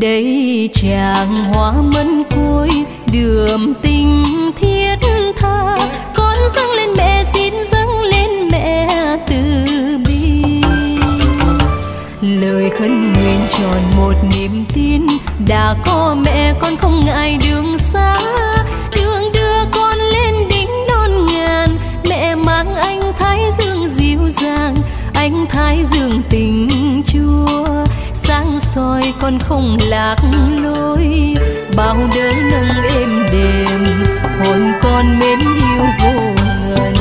đây chàng hoa mân cuối đường tình thiết tha. Con dâng lên mẹ, xin dâng lên mẹ từ bi. Lời khấn nguyện tròn một niềm tin, đã có mẹ con không ngại đường xa. Con không lạc lối. Bao đớn nâng êm đềm, hồn con mến yêu vô ngần.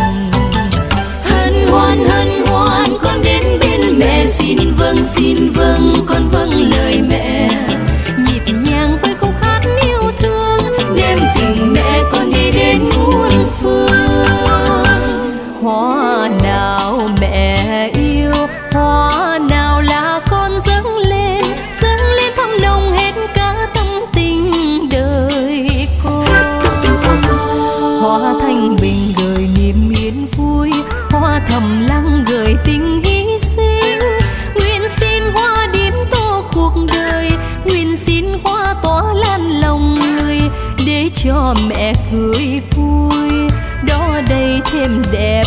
Hân hoan hân hoan, con đến bên mẹ. Xin vâng xin vâng con vâng lời mẹ. Nhịp nhàng với khúc hát yêu thương, đem tình mẹ con đi đến muôn phương. Hoa nào mẹ yêu hoa cho mẹ cười vui đó đây thêm đẹp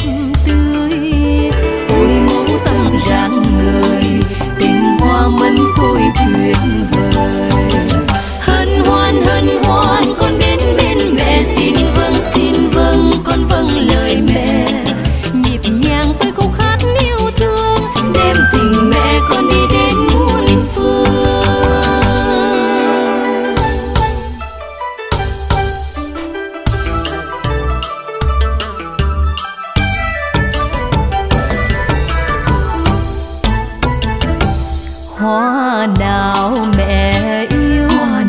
hoa nào mẹ yêu hoa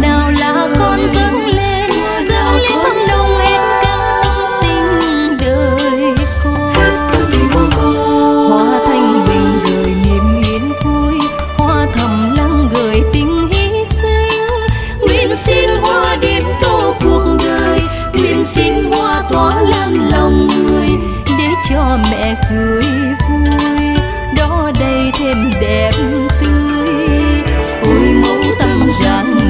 nào, là con dâng lên dâng lên thăm đông hết cả tình đời hoa thanh bình gửi niềm vui hoa thầm lăng gửi tình hy sinh. Nguyện xin hoa điểm tô cuộc đời nguyện xin hoa tỏa lan lòng người để cho mẹ cười vui đây thêm đẹp tươi. Ôi mẫu tâm rằng